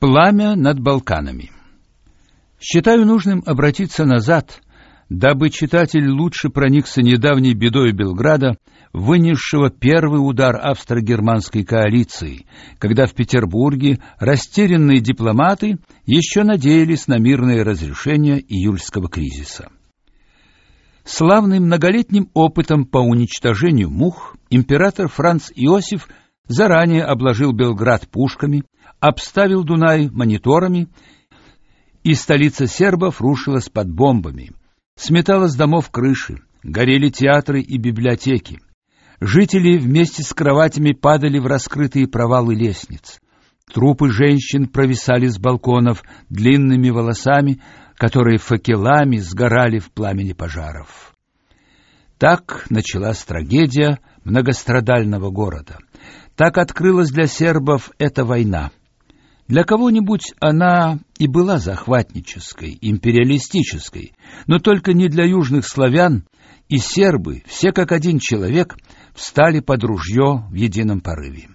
Пламя над Балканами. Считаю нужным обратиться назад, дабы читатель лучше проникся недавней бедой Белграда, вынесшего первый удар австро-германской коалиции, когда в Петербурге растерянные дипломаты еще надеялись на мирное разрешение июльского кризиса. Славным многолетним опытом по уничтожению мух император Франц Иосиф заранее обложил Белград пушками, обставил Дунай мониторами, и столица сербов рушилась под бомбами. Сметала с домов крыши, горели театры и библиотеки. Жители вместе с кроватями падали в раскрытые провалы лестниц. Трупы женщин провисали с балконов длинными волосами, которые факелами сгорали в пламени пожаров. Так началась трагедия многострадального города. Так открылась для сербов эта война. Для кого-нибудь она и была захватнической, империалистической, но только не для южных славян, и сербы, все как один человек, встали под ружье в едином порыве.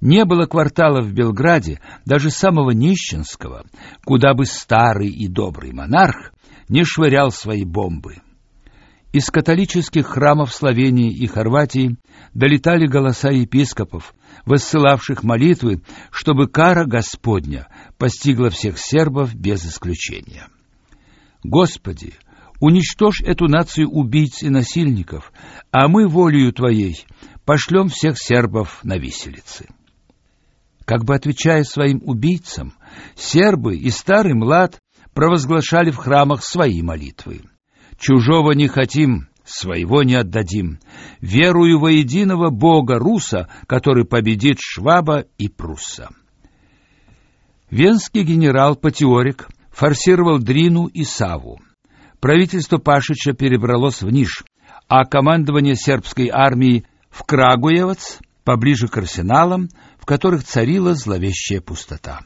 Не было квартала в Белграде, даже самого нищенского, куда бы старый и добрый монарх не швырял свои бомбы. Из католических храмов Словении и Хорватии долетали голоса епископов, воссылавших молитвы, чтобы кара Господня постигла всех сербов без исключения. Господи, уничтожь эту нацию убийц и насильников, а мы волею Твоей пошлем всех сербов на виселицы. Как бы отвечая своим убийцам, сербы и старый млад провозглашали в храмах свои молитвы. «Чужого не хотим, своего не отдадим. Верую во единого Бога Руса, который победит Шваба и Прусса. Венский генерал Патиорик форсировал Дрину и Саву. Правительство Пашича перебралось в Ниш, а командование сербской армии в Крагуевац, поближе к арсеналам, в которых царила зловещая пустота.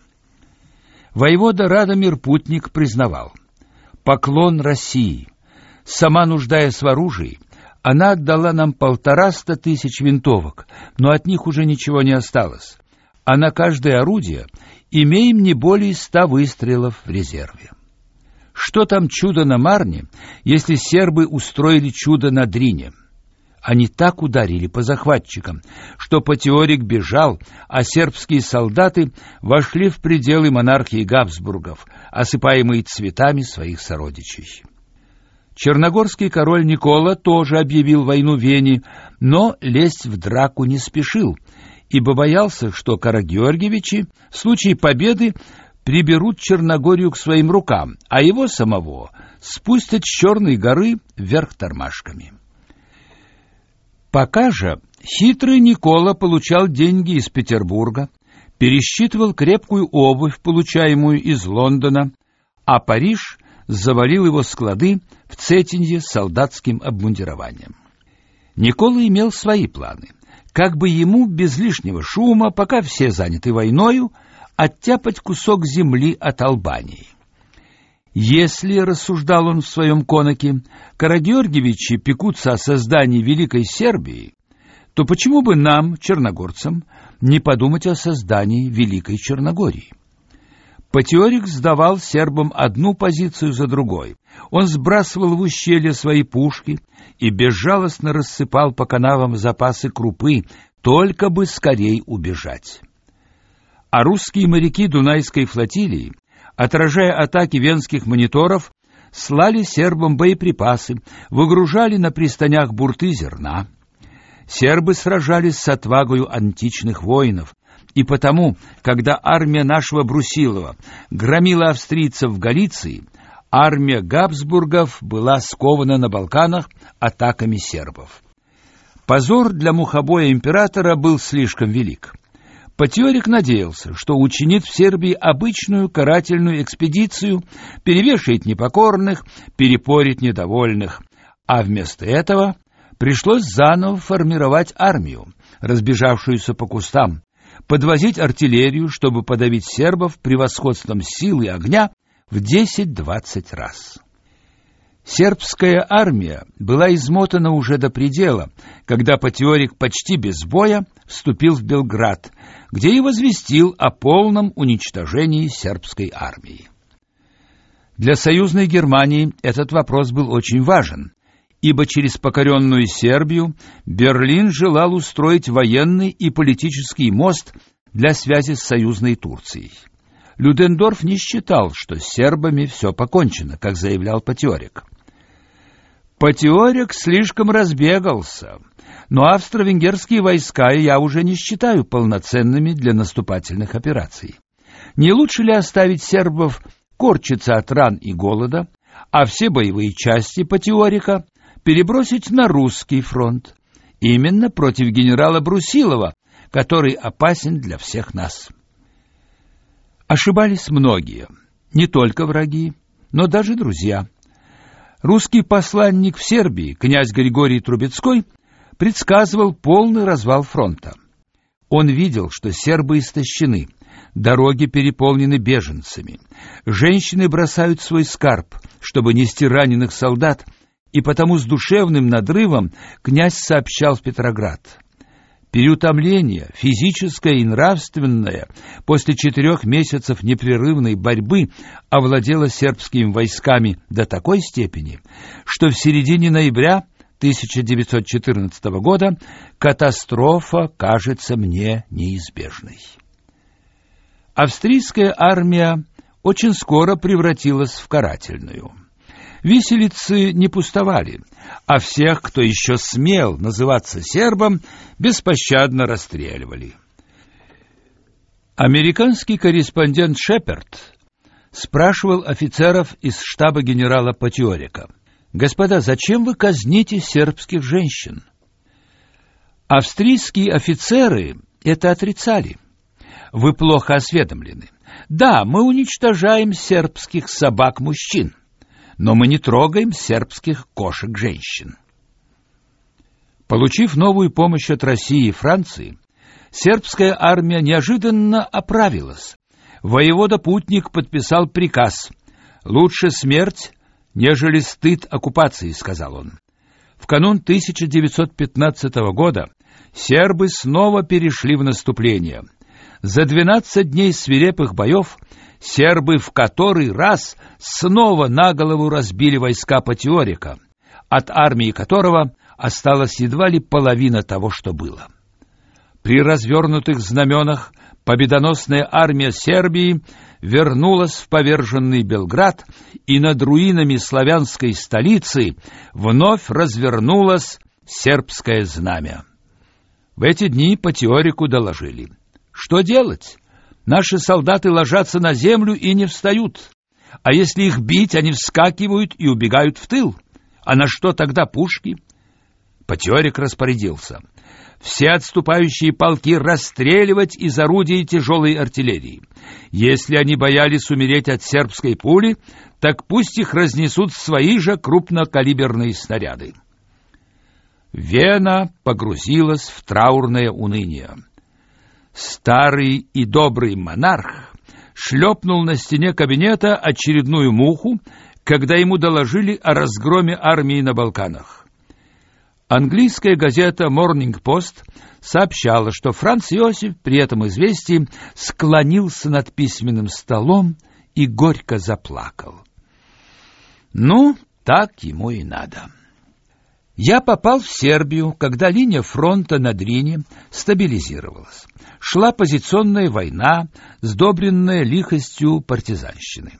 Воевода Радомир Путник признавал: поклон России Сама нуждаясь в оружии, она отдала нам полтораста тысяч винтовок, но от них уже ничего не осталось. А на каждое орудие имеем не более ста выстрелов в резерве. Что там чудо на Марне, если сербы устроили чудо на Дрине? Они так ударили по захватчикам, что Патиорик бежал, а сербские солдаты вошли в пределы монархии Габсбургов, осыпаемые цветами своих сородичей. Черногорский король Никола тоже объявил войну Вене, но лезть в драку не спешил, ибо боялся, что Карагеоргиевичи в случае победы приберут Черногорию к своим рукам, а его самого спустят с Черной горы вверх тормашками. Пока же хитрый Никола получал деньги из Петербурга, пересчитывал крепкую обувь, получаемую из Лондона, а Париж завалил его склады в Цетинье солдатским обмундированием. Никола имел свои планы. Как бы ему без лишнего шума, пока все заняты войною, оттяпать кусок земли от Албании. Если, рассуждал он в своем конаке, Карагеоргиевичи пекутся о создании Великой Сербии, то почему бы нам, черногорцам, не подумать о создании Великой Черногории? Патиорик сдавал сербам одну позицию за другой. Он сбрасывал в ущелье свои пушки и безжалостно рассыпал по канавам запасы крупы, только бы скорей убежать. А русские моряки Дунайской флотилии, отражая атаки венских мониторов, слали сербам боеприпасы, выгружали на пристанях бурты зерна. Сербы сражались с отвагою античных воинов, и потому, когда армия нашего Брусилова громила австрийцев в Галиции, армия Габсбургов была скована на Балканах атаками сербов. Позор для мухобоя императора был слишком велик. Патиорик надеялся, что учинит в Сербии обычную карательную экспедицию, перевешает непокорных, перепорит недовольных, а вместо этого пришлось заново формировать армию, разбежавшуюся по кустам, подвозить артиллерию, чтобы подавить сербов превосходством силы огня в 10-20 раз. Сербская армия была измотана уже до предела, когда Патиорик почти без боя вступил в Белград, где и возвестил о полном уничтожении сербской армии. Для союзной Германии этот вопрос был очень важен, ибо через покоренную Сербию Берлин желал устроить военный и политический мост для связи с союзной Турцией. Людендорф не считал, что с сербами все покончено, как заявлял Патиорик. Патиорик слишком разбегался, но австро-венгерские войска я уже не считаю полноценными для наступательных операций. Не лучше ли оставить сербов корчиться от ран и голода, а все боевые части Патиорика перебросить на русский фронт, именно против генерала Брусилова, который опасен для всех нас? Ошибались многие, не только враги, но даже друзья. Русский посланник в Сербии, князь Григорий Трубецкой, предсказывал полный развал фронта. Он видел, что сербы истощены, дороги переполнены беженцами, женщины бросают свой скарб, чтобы нести раненых солдат, и потому с душевным надрывом князь сообщал в Петроград — Переутомление, физическое и нравственное, после четырех месяцев непрерывной борьбы овладело сербскими войсками до такой степени, что в середине ноября 1914 года катастрофа кажется мне неизбежной. Австрийская армия очень скоро превратилась в карательную. Виселицы не пустовали, а всех, кто еще смел называться сербом, беспощадно расстреливали. Американский корреспондент Шеперд спрашивал офицеров из штаба генерала Патиорика: "Господа, зачем вы казните сербских женщин?" Австрийские офицеры это отрицали. Вы плохо осведомлены. Да, мы уничтожаем сербских собак-мужчин но мы не трогаем сербских кошек-женщин. Получив новую помощь от России и Франции, сербская армия неожиданно оправилась. Воевода Путник подписал приказ «Лучше смерть, нежели стыд оккупации», — сказал он. В канун 1915 года сербы снова перешли в наступление. За 12 дней свирепых боев сербы в который раз снова на голову разбили войска Патиорика, от армии которого осталась едва ли половина того, что было. При развернутых знаменах победоносная армия Сербии вернулась в поверженный Белград, и над руинами славянской столицы вновь развернулось сербское знамя. В эти дни по доложили. Что делать? Наши солдаты ложатся на землю и не встают. А если их бить, они вскакивают и убегают в тыл. А на что тогда пушки? Патерик распорядился. Все отступающие полки расстреливать из орудий тяжелой артиллерии. Если они боялись умереть от сербской пули, так пусть их разнесут свои же крупнокалиберные снаряды. Вена погрузилась в траурное уныние. Старый и добрый монарх шлепнул на стене кабинета очередную муху, когда ему доложили о разгроме армии на Балканах. Английская газета Morning Post сообщала, что Франц Иосиф при этом известии склонился над письменным столом и горько заплакал. Ну, так ему и надо. Я попал в Сербию, когда линия фронта на Дрине стабилизировалась шла позиционная война, сдобренная лихостью партизанщины.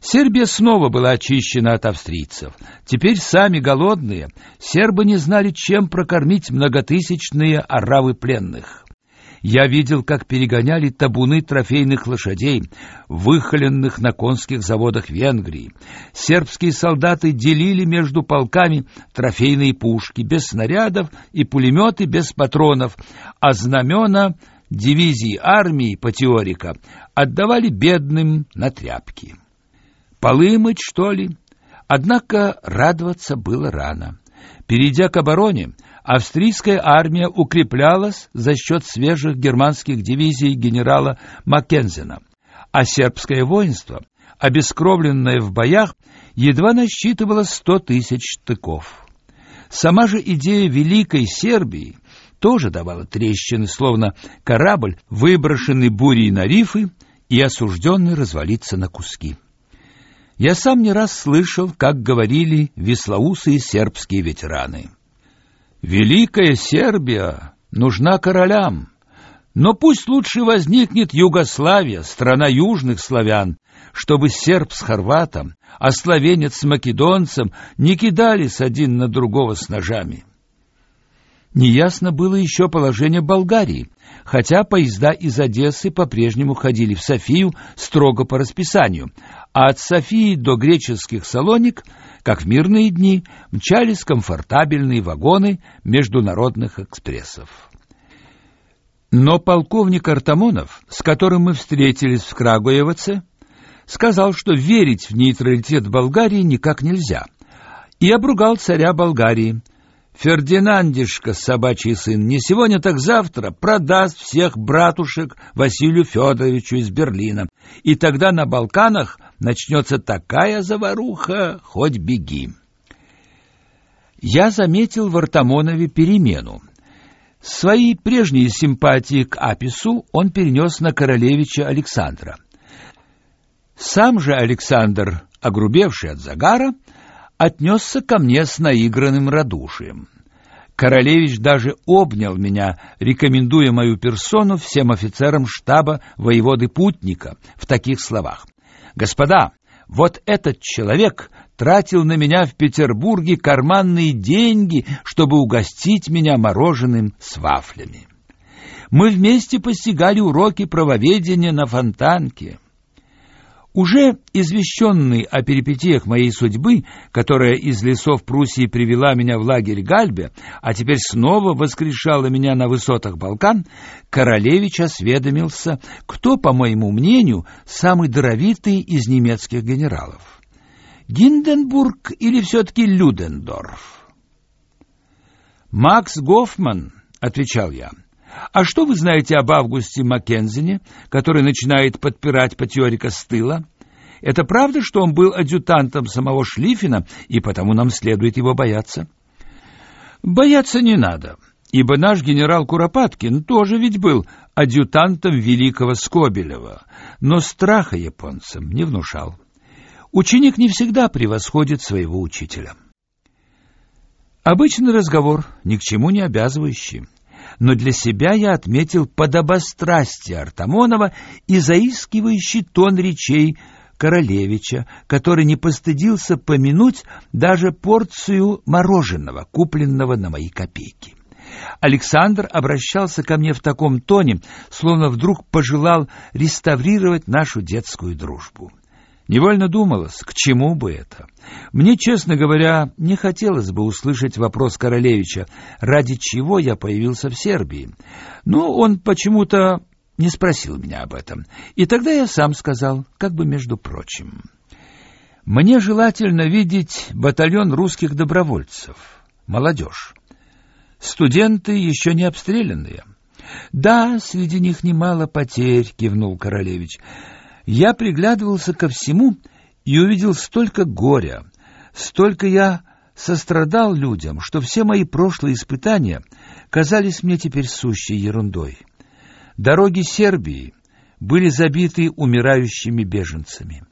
Сербия снова была очищена от австрийцев. Теперь сами голодные сербы не знали, чем прокормить многотысячные оравы пленных. Я видел, как перегоняли табуны трофейных лошадей, выхоленных на конских заводах Венгрии. Сербские солдаты делили между полками трофейные пушки без снарядов и пулеметы без патронов, а знамена дивизии армии по теорика отдавали бедным на тряпки. Полы мыть, что ли? Однако радоваться было рано. Перейдя к обороне, австрийская армия укреплялась за счет свежих германских дивизий генерала Маккензена, а сербское воинство обескровленная в боях, едва насчитывала сто тысяч штыков. Сама же идея Великой Сербии тоже давала трещины, словно корабль, выброшенный бурей на рифы и осужденный развалиться на куски. Я сам не раз слышал, как говорили веслоусые сербские ветераны. «Великая Сербия нужна королям, но пусть лучше возникнет Югославия, страна южных славян, чтобы серб с хорватом, а словенец с македонцем не кидались один на другого с ножами. Неясно было еще положение Болгарии, хотя поезда из Одессы по-прежнему ходили в Софию строго по расписанию, а от Софии до греческих Салоник, как в мирные дни, мчались комфортабельные вагоны международных экспрессов. Но полковник Артамонов, с которым мы встретились в Крагуеваце, сказал, что верить в нейтралитет Болгарии никак нельзя, и обругал царя Болгарии. Фердинандишка, собачий сын, не сегодня, так завтра продаст всех братушек Василию Федоровичу из Берлина, и тогда на Балканах начнется такая заваруха, хоть беги. Я заметил в Артамонове перемену. Свои прежние симпатии к Апису он перенес на королевича Александра. Сам же Александр, огрубевший от загара, отнесся ко мне с наигранным радушием. Королевич даже обнял меня, рекомендуя мою персону всем офицерам штаба воеводы Путника в таких словах. «Господа, вот этот человек тратил на меня в Петербурге карманные деньги, чтобы угостить меня мороженым с вафлями. Мы вместе постигали уроки правоведения на Фонтанке. Уже извещенный о перипетиях моей судьбы, которая из лесов Пруссии привела меня в лагерь Гальбе, а теперь снова воскрешала меня на высотах Балкан, королевич осведомился, кто, по моему мнению, самый даровитый из немецких генералов. Гинденбург или все-таки Людендорф? «Макс Гофман», — отвечал я, — а что вы знаете об Августе Маккензине, который начинает подпирать Патиорика с тыла? Это правда, что он был адъютантом самого Шлиффена, и потому нам следует его бояться? Бояться не надо, ибо наш генерал Куропаткин тоже ведь был адъютантом великого Скобелева, но страха японцам не внушал. Ученик не всегда превосходит своего учителя. Обычный разговор, ни к чему не обязывающий но для себя я отметил подобострастие Артамонова и заискивающий тон речей Королевича, который не постыдился помянуть даже порцию мороженого, купленного на мои копейки. Александр обращался ко мне в таком тоне, словно вдруг пожелал реставрировать нашу детскую дружбу. Невольно думалось, к чему бы это. Мне, честно говоря, не хотелось бы услышать вопрос Королевича, ради чего я появился в Сербии. Но он почему-то не спросил меня об этом. И тогда я сам сказал, как бы между прочим. Мне желательно видеть батальон русских добровольцев, молодежь. Студенты еще не обстрелянные. Да, среди них немало потерь, кивнул Королевич я приглядывался ко всему и увидел столько горя, столько я сострадал людям, что все мои прошлые испытания казались мне теперь сущей ерундой. Дороги Сербии были забиты умирающими беженцами.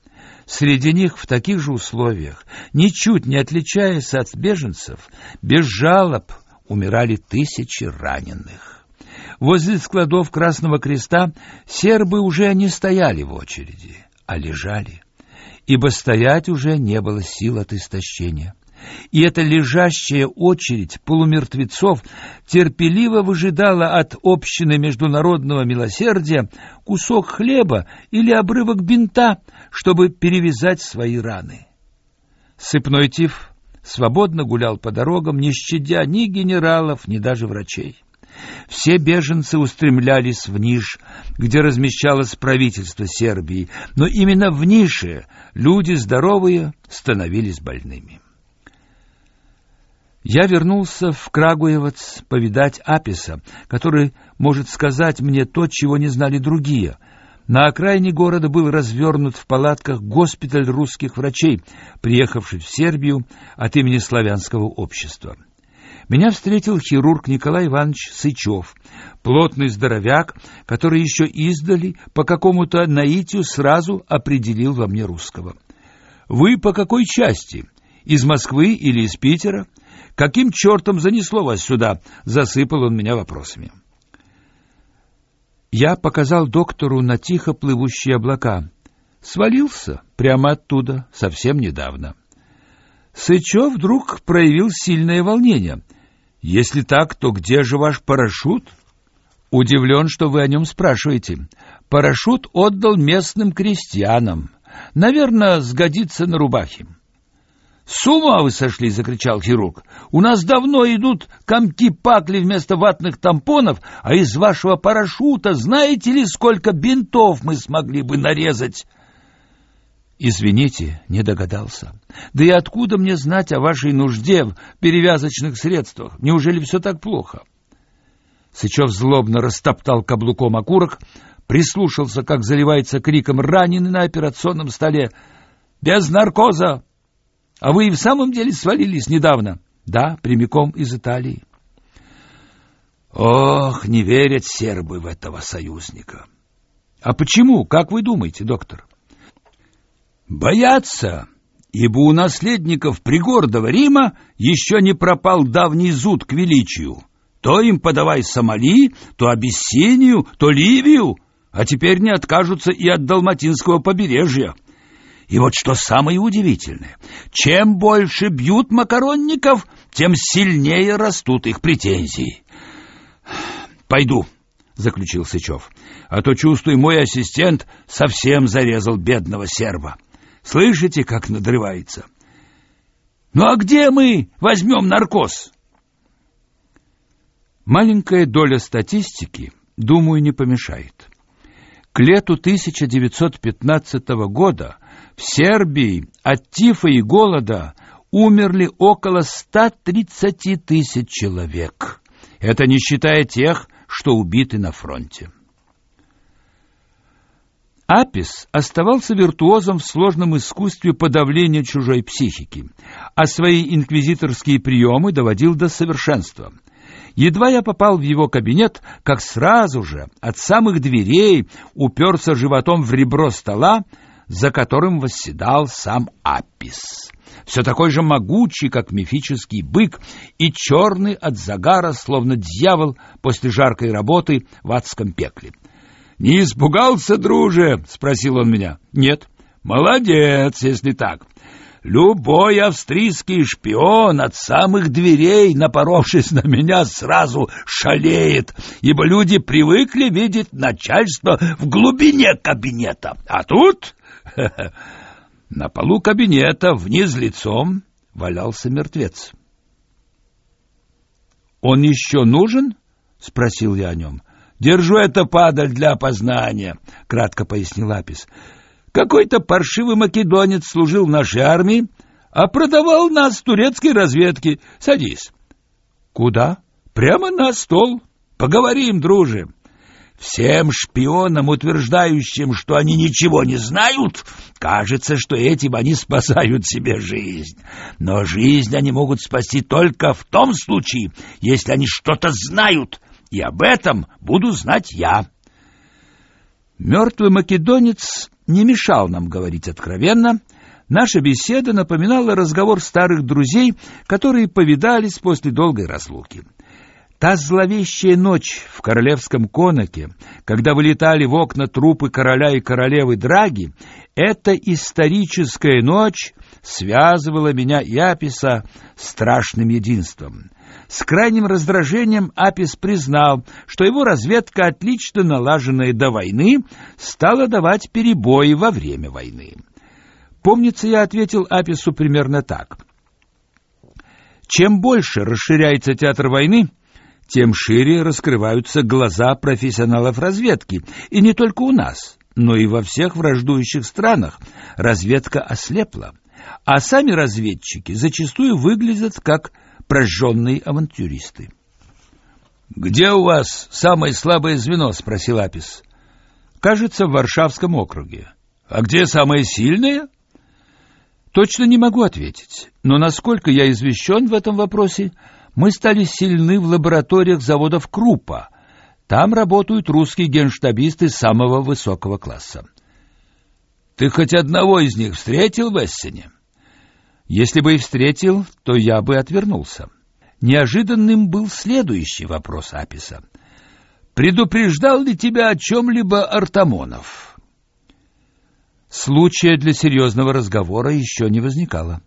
Среди них в таких же условиях, ничуть не отличаясь от беженцев, без жалоб умирали тысячи раненых. Возле складов Красного Креста сербы уже не стояли в очереди, а лежали, ибо стоять уже не было сил от истощения. И эта лежащая очередь полумертвецов терпеливо выжидала от общины международного милосердия кусок хлеба или обрывок бинта, чтобы перевязать свои раны. Сыпной тиф свободно гулял по дорогам, не щадя ни генералов, ни даже врачей. Все беженцы устремлялись в Ниш, где размещалось правительство Сербии, но именно в Нише люди здоровые становились больными. Я вернулся в Крагуевац повидать Аписа, который может сказать мне то, чего не знали другие. На окраине города был развернут в палатках госпиталь русских врачей, приехавший в Сербию от имени славянского общества. Меня встретил хирург Николай Иванович Сычев, плотный здоровяк, который еще издали по какому-то наитию сразу определил во мне русского. «Вы по какой части? Из Москвы или из Питера? Каким чертом занесло вас сюда?» — засыпал он меня вопросами. Я показал доктору на тихо плывущие облака. Свалился прямо оттуда, совсем недавно. Сычев вдруг проявил сильное волнение — если так, то где же ваш парашют? Удивлен, что вы о нем спрашиваете. Парашют отдал местным крестьянам. Наверное, сгодится на рубахе. «С ума вы сошли!» — закричал хирург. «У нас давно идут комки-пакли вместо ватных тампонов, а из вашего парашюта знаете ли, сколько бинтов мы смогли бы нарезать?» Извините, не догадался. Да и откуда мне знать о вашей нужде в перевязочных средствах? Неужели все так плохо? Сычев злобно растоптал каблуком окурок, прислушался, как заливается криком раненый на операционном столе. «Без наркоза! А вы и в самом деле свалились недавно?» «Да, прямиком из Италии». Ох, не верят сербы в этого союзника. А почему, как вы думаете, доктор? Боятся, ибо у наследников пригордого Рима еще не пропал давний зуд к величию. То им подавай Сомали, то Абиссинию, то Ливию, а теперь не откажутся и от далматинского побережья. И вот что самое удивительное, чем больше бьют макаронников, тем сильнее растут их претензии. «Пойду», — заключил Сычев, — «а то, чувствую, мой ассистент совсем зарезал бедного серба». Слышите, как надрывается? Ну а где мы возьмем наркоз? Маленькая доля статистики, думаю, не помешает. К лету 1915 года в Сербии от тифа и голода умерли около 130 тысяч человек. Это не считая тех, что убиты на фронте. Апис оставался виртуозом в сложном искусстве подавления чужой психики, а свои инквизиторские приемы доводил до совершенства. Едва я попал в его кабинет, как сразу же от самых дверей уперся животом в ребро стола, за которым восседал сам Апис. Все такой же могучий, как мифический бык, и черный от загара, словно дьявол после жаркой работы в адском пекле. «Не испугался, друже?» — спросил он меня. «Нет». «Молодец, если так. Любой австрийский шпион от самых дверей, напоровшись на меня, сразу шалеет, ибо люди привыкли видеть начальство в глубине кабинета. А тут на полу кабинета вниз лицом валялся мертвец. «Он еще нужен?» — спросил я о нем. Держу это падаль для опознания, кратко пояснил Апис. Какой-то паршивый македонец служил в нашей армии, а продавал нас турецкой разведке. Садись. Куда? Прямо на стол. Поговорим, друже. Всем шпионам, утверждающим, что они ничего не знают, кажется, что этим они спасают себе жизнь. Но жизнь они могут спасти только в том случае, если они что-то знают, и об этом буду знать я. Мертвый македонец не мешал нам говорить откровенно. Наша беседа напоминала разговор старых друзей, которые повидались после долгой разлуки. Та зловещая ночь в королевском конаке, когда вылетали в окна трупы короля и королевы Драги, эта историческая ночь связывала меня и Аписа страшным единством. С крайним раздражением Апис признал, что его разведка, отлично налаженная до войны, стала давать перебои во время войны. Помнится, я ответил Апису примерно так. Чем больше расширяется театр войны, тем шире раскрываются глаза профессионалов разведки, и не только у нас, но и во всех враждующих странах разведка ослепла, а сами разведчики зачастую выглядят как прожженные авантюристы. «Где у вас самое слабое звено?» — спросил Апис. Кажется, в Варшавском округе. А где самые сильные? Точно не могу ответить, но насколько я извещен в этом вопросе, мы стали сильны в лабораториях заводов Крупа. Там работают русские генштабисты самого высокого класса. Ты хоть одного из них встретил в Эссене? Если бы и встретил, то я бы отвернулся. Неожиданным был следующий вопрос Аписа. Предупреждал ли тебя о чем-либо Артамонов? Случая для серьезного разговора еще не возникало.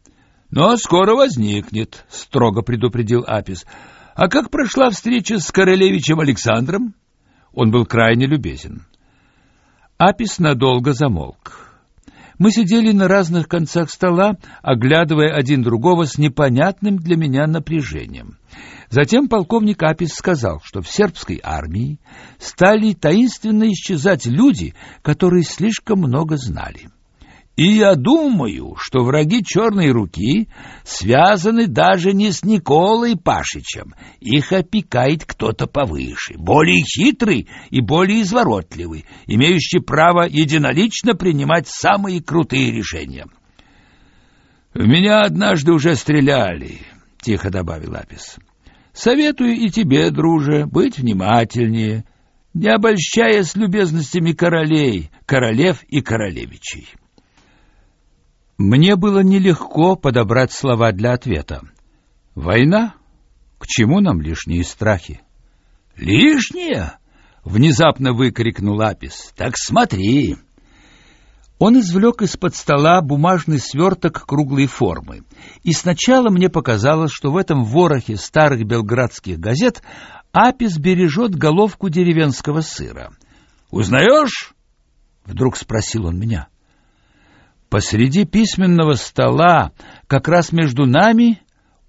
Но скоро возникнет, строго предупредил Апис. А как прошла встреча с королевичем Александром? Он был крайне любезен. Апис надолго замолк. Мы сидели на разных концах стола, оглядывая один другого с непонятным для меня напряжением. Затем полковник Апис сказал, что в сербской армии стали таинственно исчезать люди, которые слишком много знали. И я думаю, что враги черной руки связаны даже не с Николой Пашичем. Их опекает кто-то повыше, более хитрый и более изворотливый, имеющий право единолично принимать самые крутые решения. В меня однажды уже стреляли, тихо добавил Апис. Советую и тебе, друже, быть внимательнее, не обольщаясь любезностями королей, королев и королевичей. Мне было нелегко подобрать слова для ответа. Война? К чему нам лишние страхи? Лишние? Внезапно выкрикнул Апис. Так смотри. Он извлек из-под стола бумажный сверток круглой формы, и сначала мне показалось, что в этом ворохе старых белградских газет Апис бережет головку деревенского сыра. «Узнаешь?» — вдруг спросил он меня. Посреди письменного стола, как раз между нами,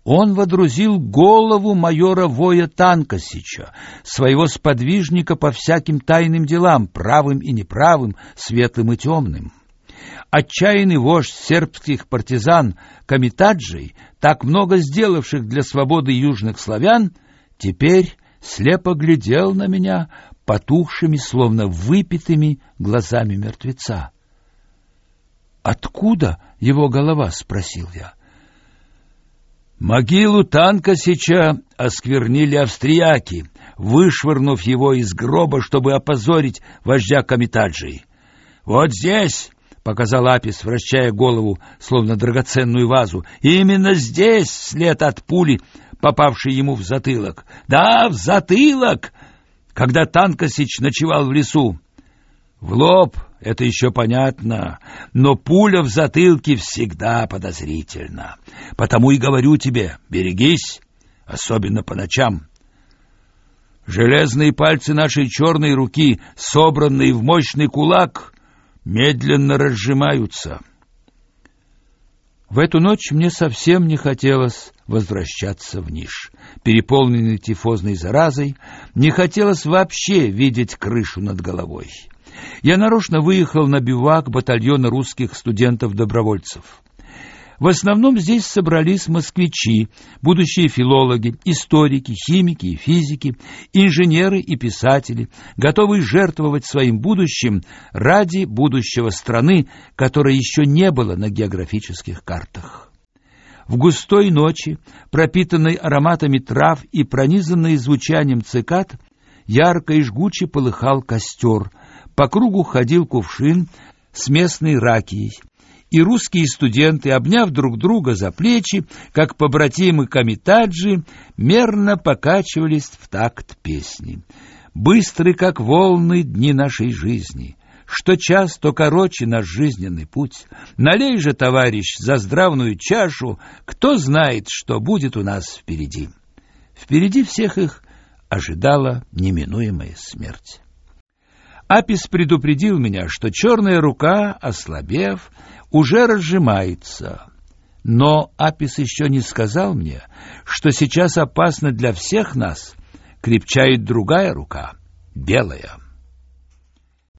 он водрузил голову майора Воя Танкосича, своего сподвижника по всяким тайным делам, правым и неправым, светлым и темным. Отчаянный вождь сербских партизан Камитаджей, так много сделавших для свободы южных славян, теперь слепо глядел на меня потухшими, словно выпитыми глазами мертвеца. Откуда его голова, спросил я. Могилу Танкосича осквернили австрияки, вышвырнув его из гроба, чтобы опозорить вождя Камитаджи. Вот здесь, показал Апис, вращая голову, словно драгоценную вазу. Именно здесь след от пули, попавшей ему в затылок. Да, в затылок, когда Танкосич ночевал в лесу. В лоб это еще понятно, но пуля в затылке всегда подозрительна. Потому и говорю тебе, берегись, особенно по ночам. Железные пальцы нашей черной руки, собранные в мощный кулак, медленно разжимаются. В эту ночь мне совсем не хотелось возвращаться в Ниш. Переполненный тифозной заразой, не хотелось вообще видеть крышу над головой. Я нарочно выехал на бивак батальона русских студентов-добровольцев. В основном здесь собрались москвичи, будущие филологи, историки, химики и физики, инженеры и писатели, готовые жертвовать своим будущим ради будущего страны, которой еще не было на географических картах. В густой ночи, пропитанной ароматами трав и пронизанной звучанием цикад, ярко и жгуче полыхал костер — по кругу ходил кувшин с местной ракией, и русские студенты, обняв друг друга за плечи, как побратимы камитаджи, мерно покачивались в такт песни. Быстры, как волны, дни нашей жизни. Что час, то короче наш жизненный путь. Налей же, товарищ, за здравную чашу, кто знает, что будет у нас впереди. Впереди всех их ожидала неминуемая смерть. Апис предупредил меня, что черная рука, ослабев, уже разжимается. Но Апис еще не сказал мне, что сейчас опасно для всех нас крепчает другая рука, белая.